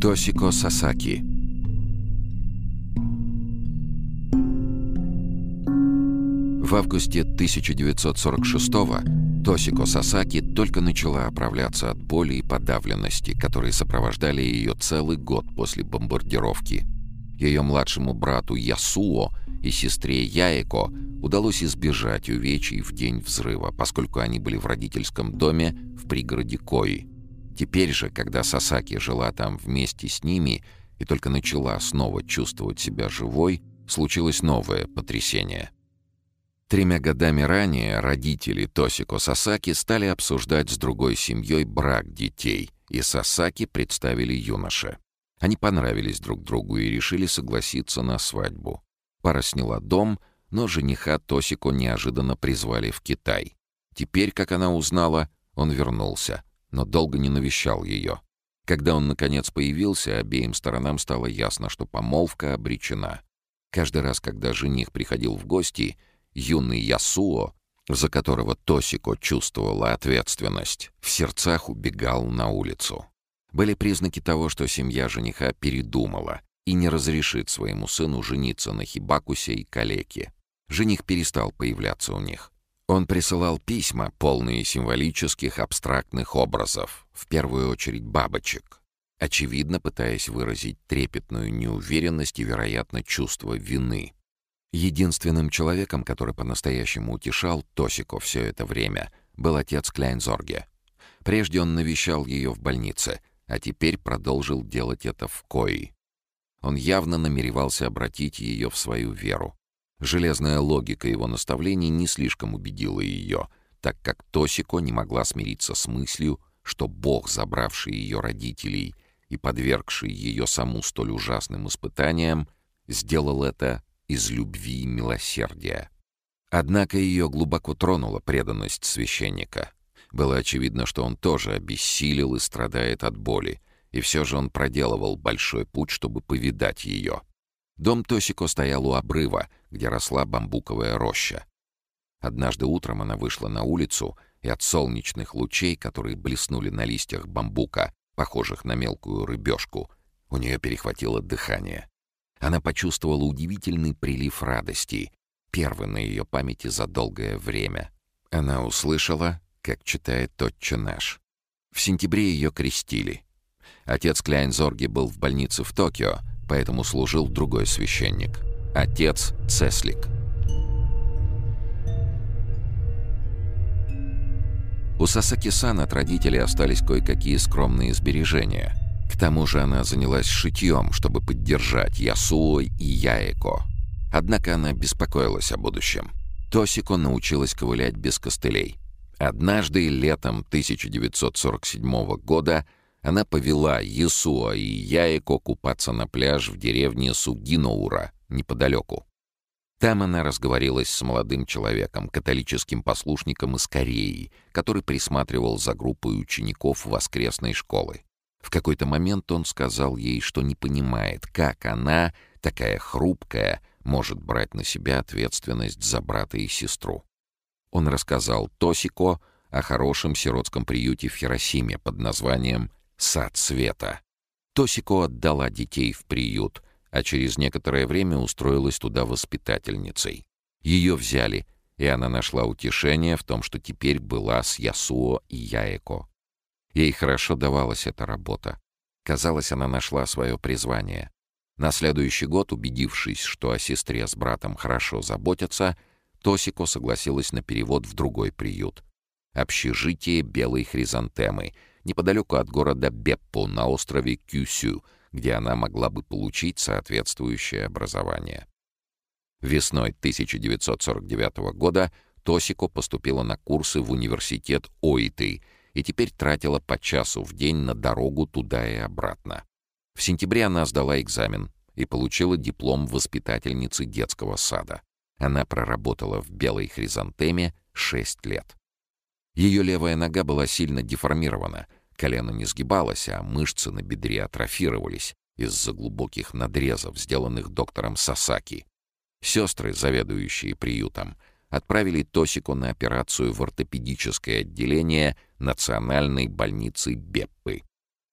Тосико Сасаки В августе 1946-го Тосико Сасаки только начала оправляться от боли и подавленности, которые сопровождали ее целый год после бомбардировки. Ее младшему брату Ясуо и сестре Яэко удалось избежать увечий в день взрыва, поскольку они были в родительском доме в пригороде Кои. Теперь же, когда Сасаки жила там вместе с ними и только начала снова чувствовать себя живой, случилось новое потрясение. Тремя годами ранее родители Тосико Сасаки стали обсуждать с другой семьей брак детей, и Сасаки представили юноше. Они понравились друг другу и решили согласиться на свадьбу. Пара сняла дом, но жениха Тосико неожиданно призвали в Китай. Теперь, как она узнала, он вернулся, но долго не навещал ее. Когда он, наконец, появился, обеим сторонам стало ясно, что помолвка обречена. Каждый раз, когда жених приходил в гости — юный Ясуо, за которого Тосико чувствовала ответственность, в сердцах убегал на улицу. Были признаки того, что семья жениха передумала и не разрешит своему сыну жениться на Хибакусе и Калеке. Жених перестал появляться у них. Он присылал письма, полные символических абстрактных образов, в первую очередь бабочек, очевидно пытаясь выразить трепетную неуверенность и, вероятно, чувство вины. Единственным человеком, который по-настоящему утешал Тосико все это время, был отец Кляйнзорге. Прежде он навещал ее в больнице, а теперь продолжил делать это в Кои. Он явно намеревался обратить ее в свою веру. Железная логика его наставлений не слишком убедила ее, так как Тосико не могла смириться с мыслью, что Бог, забравший ее родителей и подвергший ее саму столь ужасным испытаниям, сделал это из любви и милосердия. Однако ее глубоко тронула преданность священника. Было очевидно, что он тоже обессилел и страдает от боли, и все же он проделывал большой путь, чтобы повидать ее. Дом Тосико стоял у обрыва, где росла бамбуковая роща. Однажды утром она вышла на улицу, и от солнечных лучей, которые блеснули на листьях бамбука, похожих на мелкую рыбешку, у нее перехватило дыхание. Она почувствовала удивительный прилив радости, первый на ее памяти за долгое время. Она услышала, как читает «Отче наш». В сентябре ее крестили. Отец Кляйнзорги был в больнице в Токио, поэтому служил другой священник. Отец Цеслик. У Сасаки-сан от родителей остались кое-какие скромные сбережения — к тому же она занялась шитьем, чтобы поддержать Ясуо и Яэко. Однако она беспокоилась о будущем. Тосико научилась ковылять без костылей. Однажды, летом 1947 года, она повела Ясуо и Яэко купаться на пляж в деревне Сугиноура, неподалеку. Там она разговорилась с молодым человеком, католическим послушником из Кореи, который присматривал за группой учеников воскресной школы. В какой-то момент он сказал ей, что не понимает, как она, такая хрупкая, может брать на себя ответственность за брата и сестру. Он рассказал Тосико о хорошем сиротском приюте в Хиросиме под названием «Сад света». Тосико отдала детей в приют, а через некоторое время устроилась туда воспитательницей. Ее взяли, и она нашла утешение в том, что теперь была с Ясуо и Яэко. Ей хорошо давалась эта работа. Казалось, она нашла свое призвание. На следующий год, убедившись, что о сестре с братом хорошо заботятся, Тосико согласилась на перевод в другой приют. Общежитие Белой Хризантемы, неподалеку от города Беппо на острове Кюсю, где она могла бы получить соответствующее образование. Весной 1949 года Тосико поступила на курсы в университет Оиты — и теперь тратила по часу в день на дорогу туда и обратно. В сентябре она сдала экзамен и получила диплом воспитательницы детского сада. Она проработала в белой хризантеме 6 лет. Ее левая нога была сильно деформирована, колено не сгибалось, а мышцы на бедре атрофировались из-за глубоких надрезов, сделанных доктором Сасаки. Сестры, заведующие приютом, отправили Тосику на операцию в ортопедическое отделение Национальной больницы Беппы.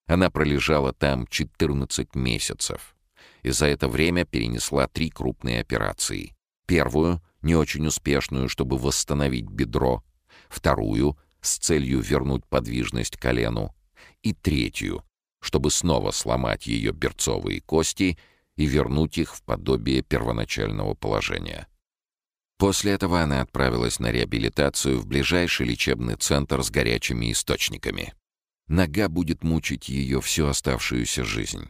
Она пролежала там 14 месяцев. И за это время перенесла три крупные операции. Первую, не очень успешную, чтобы восстановить бедро. Вторую, с целью вернуть подвижность колену. И третью, чтобы снова сломать ее берцовые кости и вернуть их в подобие первоначального положения. После этого она отправилась на реабилитацию в ближайший лечебный центр с горячими источниками. Нога будет мучить ее всю оставшуюся жизнь.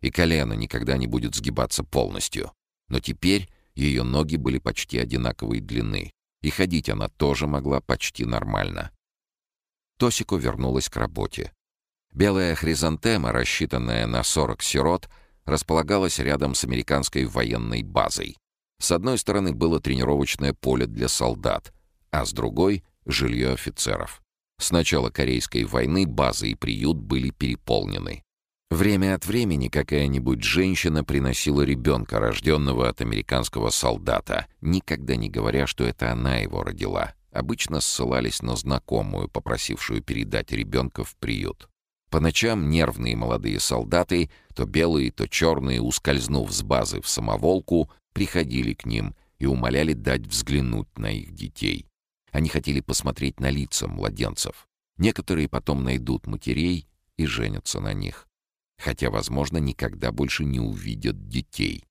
И колено никогда не будет сгибаться полностью. Но теперь ее ноги были почти одинаковой длины, и ходить она тоже могла почти нормально. Тосико вернулась к работе. Белая хризантема, рассчитанная на 40 сирот, располагалась рядом с американской военной базой. С одной стороны было тренировочное поле для солдат, а с другой — жилье офицеров. С начала Корейской войны базы и приют были переполнены. Время от времени какая-нибудь женщина приносила ребенка, рожденного от американского солдата, никогда не говоря, что это она его родила. Обычно ссылались на знакомую, попросившую передать ребенка в приют. По ночам нервные молодые солдаты, то белые, то черные, ускользнув с базы в самоволку, приходили к ним и умоляли дать взглянуть на их детей. Они хотели посмотреть на лица младенцев. Некоторые потом найдут матерей и женятся на них. Хотя, возможно, никогда больше не увидят детей.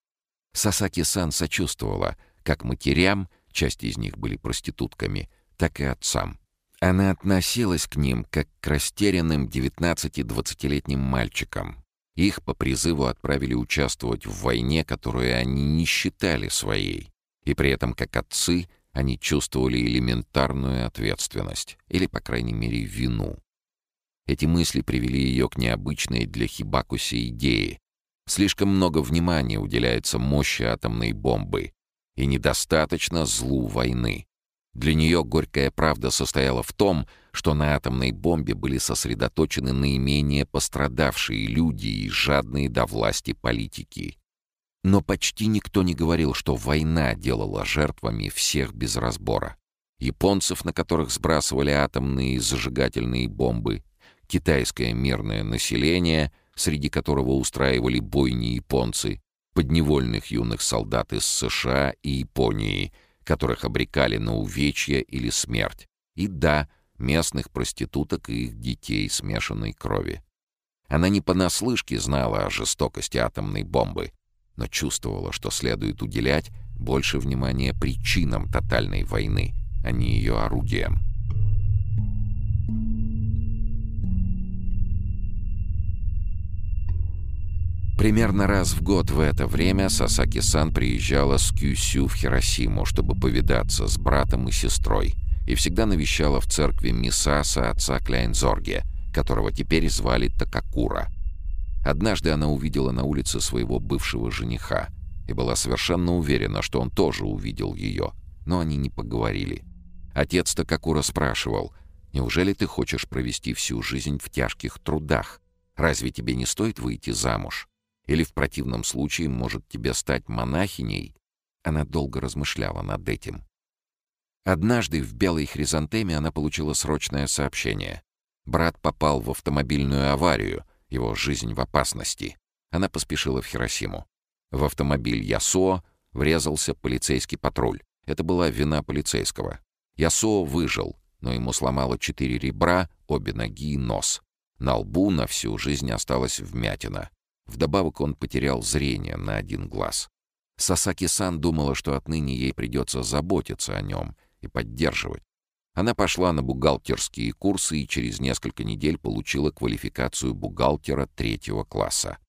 Сасаки-сан сочувствовала как матерям, часть из них были проститутками, так и отцам. Она относилась к ним как к растерянным 19-20-летним мальчикам, их по призыву отправили участвовать в войне, которую они не считали своей. И при этом, как отцы, они чувствовали элементарную ответственность, или, по крайней мере, вину. Эти мысли привели ее к необычной для Хибакуси идее. Слишком много внимания уделяется мощи атомной бомбы, и недостаточно злу войны. Для нее горькая правда состояла в том, что на атомной бомбе были сосредоточены наименее пострадавшие люди и жадные до власти политики. Но почти никто не говорил, что война делала жертвами всех без разбора. Японцев, на которых сбрасывали атомные зажигательные бомбы, китайское мирное население, среди которого устраивали бойни японцы, подневольных юных солдат из США и Японии — которых обрекали на увечья или смерть, и, да, местных проституток и их детей смешанной крови. Она не понаслышке знала о жестокости атомной бомбы, но чувствовала, что следует уделять больше внимания причинам тотальной войны, а не ее орудиям. Примерно раз в год в это время Сасаки-сан приезжала с Кюсю в Хиросиму, чтобы повидаться с братом и сестрой, и всегда навещала в церкви Мисаса отца Кляйнзорге, которого теперь звали Такакура. Однажды она увидела на улице своего бывшего жениха и была совершенно уверена, что он тоже увидел ее, но они не поговорили. Отец Такакура спрашивал, «Неужели ты хочешь провести всю жизнь в тяжких трудах? Разве тебе не стоит выйти замуж?» Или в противном случае может тебе стать монахиней?» Она долго размышляла над этим. Однажды в белой хризантеме она получила срочное сообщение. Брат попал в автомобильную аварию, его жизнь в опасности. Она поспешила в Хиросиму. В автомобиль Ясуо врезался полицейский патруль. Это была вина полицейского. Ясуо выжил, но ему сломало четыре ребра, обе ноги и нос. На лбу на всю жизнь осталась вмятина. Вдобавок он потерял зрение на один глаз. Сасаки-сан думала, что отныне ей придется заботиться о нем и поддерживать. Она пошла на бухгалтерские курсы и через несколько недель получила квалификацию бухгалтера третьего класса.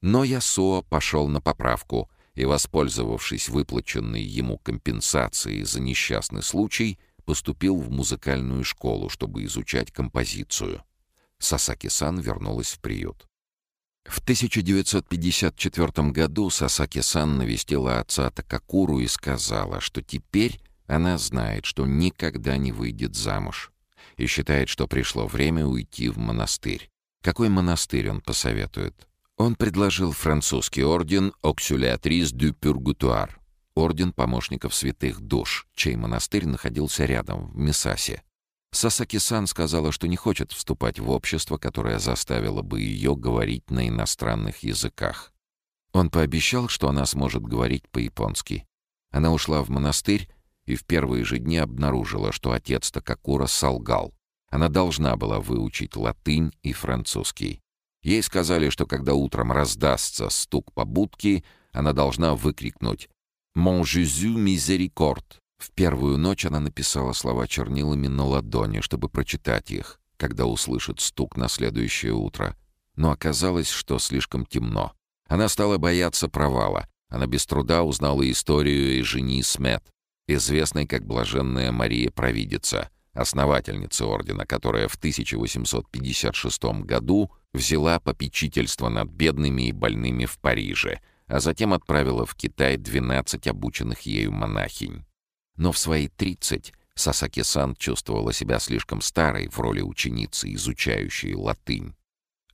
Но Ясуо пошел на поправку и, воспользовавшись выплаченной ему компенсацией за несчастный случай, поступил в музыкальную школу, чтобы изучать композицию. Сасаки-сан вернулась в приют. В 1954 году Сасаки-сан навестила отца Такакуру и сказала, что теперь она знает, что никогда не выйдет замуж и считает, что пришло время уйти в монастырь. Какой монастырь он посоветует? Он предложил французский орден «Auxiliatrice du Purgatoire» — орден помощников святых душ, чей монастырь находился рядом, в Мисасе. Сасаки-сан сказала, что не хочет вступать в общество, которое заставило бы ее говорить на иностранных языках. Он пообещал, что она сможет говорить по-японски. Она ушла в монастырь и в первые же дни обнаружила, что отец Такакура солгал. Она должна была выучить латынь и французский. Ей сказали, что когда утром раздастся стук по будке, она должна выкрикнуть «Mon Jésus miséricorde!» В первую ночь она написала слова чернилами на ладони, чтобы прочитать их, когда услышит стук на следующее утро. Но оказалось, что слишком темно. Она стала бояться провала. Она без труда узнала историю Эжени Смет, известной как Блаженная Мария Провидица, основательница ордена, которая в 1856 году взяла попечительство над бедными и больными в Париже, а затем отправила в Китай 12 обученных ею монахинь. Но в свои 30 Сасаки-сан чувствовала себя слишком старой в роли ученицы, изучающей латынь.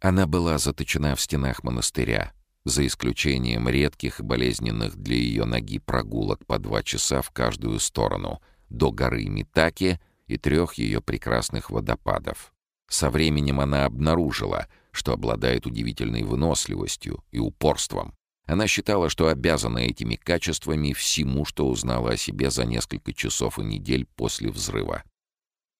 Она была заточена в стенах монастыря, за исключением редких и болезненных для ее ноги прогулок по два часа в каждую сторону, до горы Митаки и трех ее прекрасных водопадов. Со временем она обнаружила, что обладает удивительной выносливостью и упорством. Она считала, что обязана этими качествами всему, что узнала о себе за несколько часов и недель после взрыва.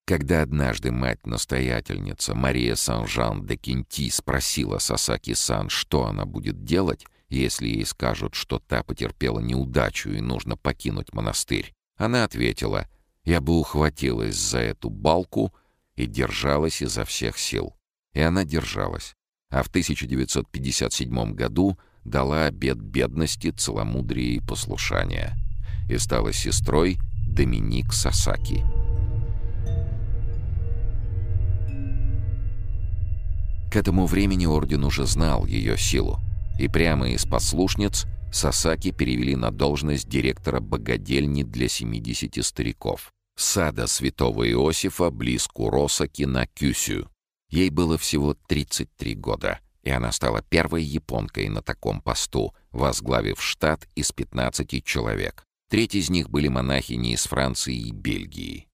Когда однажды мать-настоятельница Мария Сан-Жан де Кенти спросила Сасаки-сан, что она будет делать, если ей скажут, что та потерпела неудачу и нужно покинуть монастырь, она ответила, «Я бы ухватилась за эту балку и держалась изо всех сил». И она держалась. А в 1957 году дала обет бедности, целомудрия и послушания. И стала сестрой Доминик Сасаки. К этому времени орден уже знал ее силу, и прямо из послушниц Сасаки перевели на должность директора богадельни для 70 стариков. Сада святого Иосифа близ Куросаки на Кюсю. Ей было всего 33 года, и она стала первой японкой на таком посту, возглавив штат из 15 человек. Треть из них были монахини из Франции и Бельгии.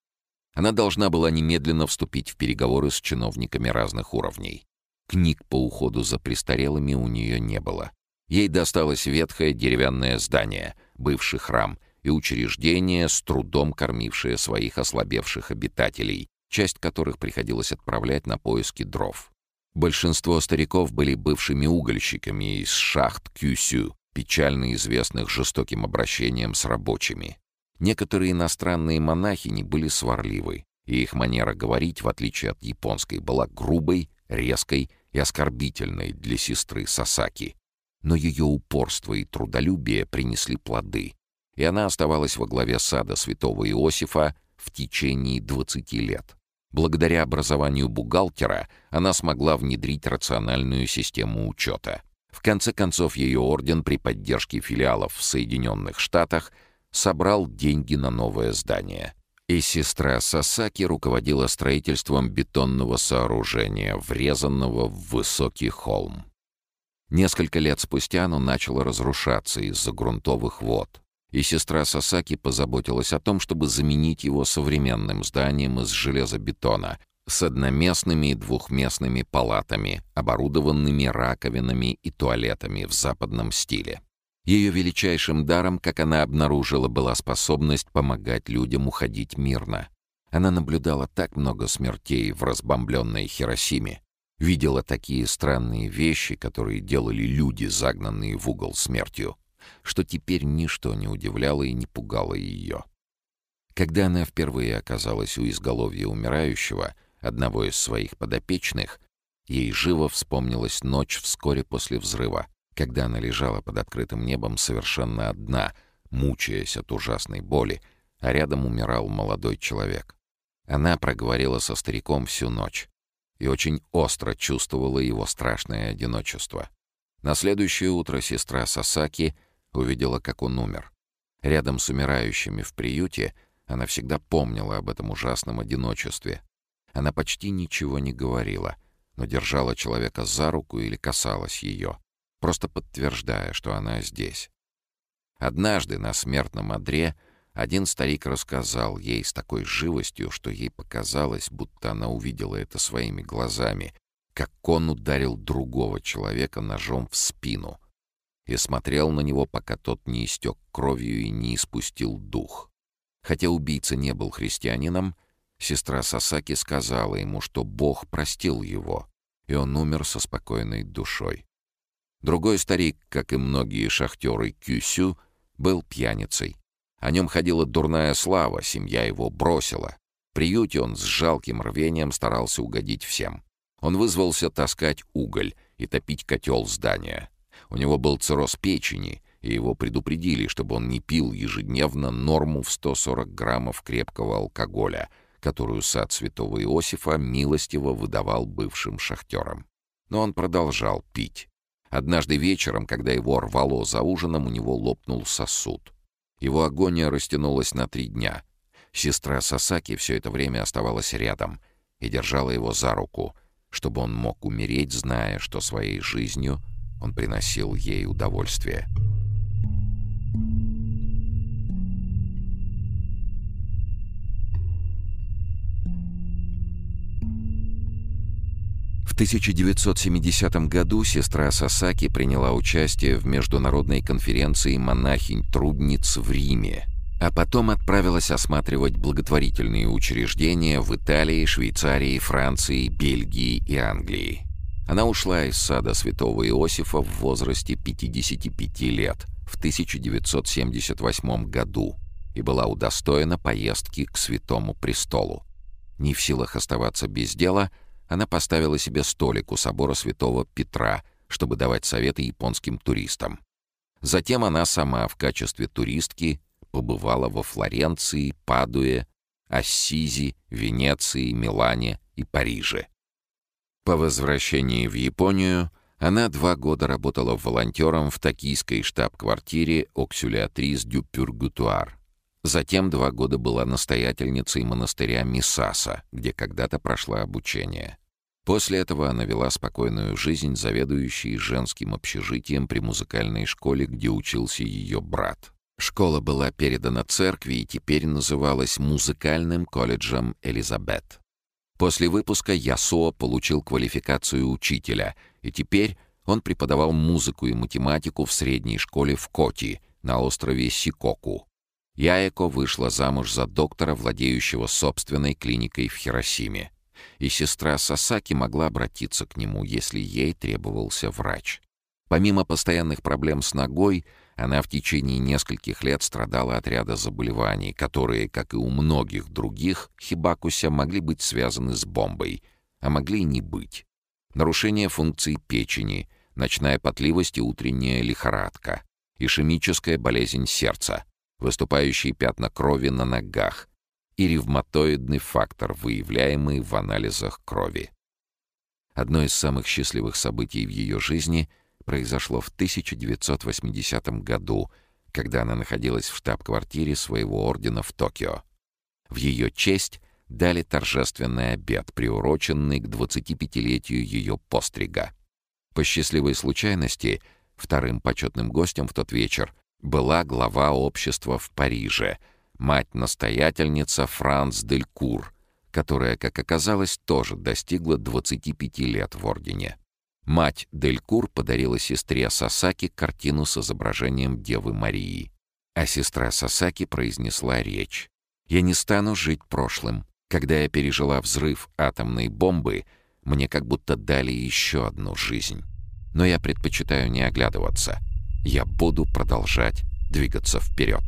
Она должна была немедленно вступить в переговоры с чиновниками разных уровней. Книг по уходу за престарелыми у нее не было. Ей досталось ветхое деревянное здание, бывший храм, и учреждение, с трудом кормившее своих ослабевших обитателей, часть которых приходилось отправлять на поиски дров. Большинство стариков были бывшими угольщиками из шахт Кюсю, печально известных жестоким обращением с рабочими. Некоторые иностранные монахини были сварливы, и их манера говорить, в отличие от японской, была грубой, резкой и оскорбительной для сестры Сасаки. Но ее упорство и трудолюбие принесли плоды, и она оставалась во главе сада святого Иосифа в течение 20 лет. Благодаря образованию бухгалтера она смогла внедрить рациональную систему учета. В конце концов, ее орден при поддержке филиалов в Соединенных Штатах собрал деньги на новое здание — и сестра Сасаки руководила строительством бетонного сооружения, врезанного в высокий холм. Несколько лет спустя оно начало разрушаться из-за грунтовых вод, и сестра Сасаки позаботилась о том, чтобы заменить его современным зданием из железобетона с одноместными и двухместными палатами, оборудованными раковинами и туалетами в западном стиле. Ее величайшим даром, как она обнаружила, была способность помогать людям уходить мирно. Она наблюдала так много смертей в разбомбленной Хиросиме, видела такие странные вещи, которые делали люди, загнанные в угол смертью, что теперь ничто не удивляло и не пугало ее. Когда она впервые оказалась у изголовья умирающего, одного из своих подопечных, ей живо вспомнилась ночь вскоре после взрыва, когда она лежала под открытым небом совершенно одна, мучаясь от ужасной боли, а рядом умирал молодой человек. Она проговорила со стариком всю ночь и очень остро чувствовала его страшное одиночество. На следующее утро сестра Сасаки увидела, как он умер. Рядом с умирающими в приюте она всегда помнила об этом ужасном одиночестве. Она почти ничего не говорила, но держала человека за руку или касалась ее просто подтверждая, что она здесь. Однажды на смертном одре Один старик рассказал ей с такой живостью, что ей показалось, будто она увидела это своими глазами, как он ударил другого человека ножом в спину и смотрел на него, пока тот не истек кровью и не испустил дух. Хотя убийца не был христианином, сестра Сасаки сказала ему, что Бог простил его, и он умер со спокойной душой. Другой старик, как и многие шахтеры Кюсю, был пьяницей. О нем ходила дурная слава, семья его бросила. В приюте он с жалким рвением старался угодить всем. Он вызвался таскать уголь и топить котел здания. У него был цирроз печени, и его предупредили, чтобы он не пил ежедневно норму в 140 граммов крепкого алкоголя, которую сад святого Иосифа милостиво выдавал бывшим шахтерам. Но он продолжал пить. Однажды вечером, когда его рвало за ужином, у него лопнул сосуд. Его агония растянулась на три дня. Сестра Сасаки все это время оставалась рядом и держала его за руку, чтобы он мог умереть, зная, что своей жизнью он приносил ей удовольствие. В 1970 году сестра Сасаки приняла участие в международной конференции монахинь-трудниц в Риме, а потом отправилась осматривать благотворительные учреждения в Италии, Швейцарии, Франции, Бельгии и Англии. Она ушла из сада святого Иосифа в возрасте 55 лет в 1978 году и была удостоена поездки к Святому Престолу. Не в силах оставаться без дела — она поставила себе столик у собора святого Петра, чтобы давать советы японским туристам. Затем она сама в качестве туристки побывала во Флоренции, Падуе, Ассизи, Венеции, Милане и Париже. По возвращении в Японию она два года работала волонтером в токийской штаб-квартире «Оксюлеатрис дю Пюргутуар», Затем два года была настоятельницей монастыря Мисаса, где когда-то прошла обучение. После этого она вела спокойную жизнь, заведующей женским общежитием при музыкальной школе, где учился ее брат. Школа была передана церкви и теперь называлась Музыкальным колледжем Элизабет. После выпуска Ясуо получил квалификацию учителя, и теперь он преподавал музыку и математику в средней школе в Коти на острове Сикоку. Яэко вышла замуж за доктора, владеющего собственной клиникой в Хиросиме. И сестра Сасаки могла обратиться к нему, если ей требовался врач. Помимо постоянных проблем с ногой, она в течение нескольких лет страдала от ряда заболеваний, которые, как и у многих других, хибакуся могли быть связаны с бомбой, а могли и не быть. Нарушение функций печени, ночная потливость и утренняя лихорадка, ишемическая болезнь сердца, выступающие пятна крови на ногах и ревматоидный фактор, выявляемый в анализах крови. Одно из самых счастливых событий в ее жизни произошло в 1980 году, когда она находилась в штаб-квартире своего ордена в Токио. В ее честь дали торжественный обед, приуроченный к 25-летию ее пострига. По счастливой случайности, вторым почетным гостем в тот вечер была глава общества в Париже, мать-настоятельница Франц Делькур, которая, как оказалось, тоже достигла 25 лет в Ордене. Мать Делькур подарила сестре Сасаки картину с изображением Девы Марии. А сестра Сасаки произнесла речь. «Я не стану жить прошлым. Когда я пережила взрыв атомной бомбы, мне как будто дали еще одну жизнь. Но я предпочитаю не оглядываться. Я буду продолжать двигаться вперед.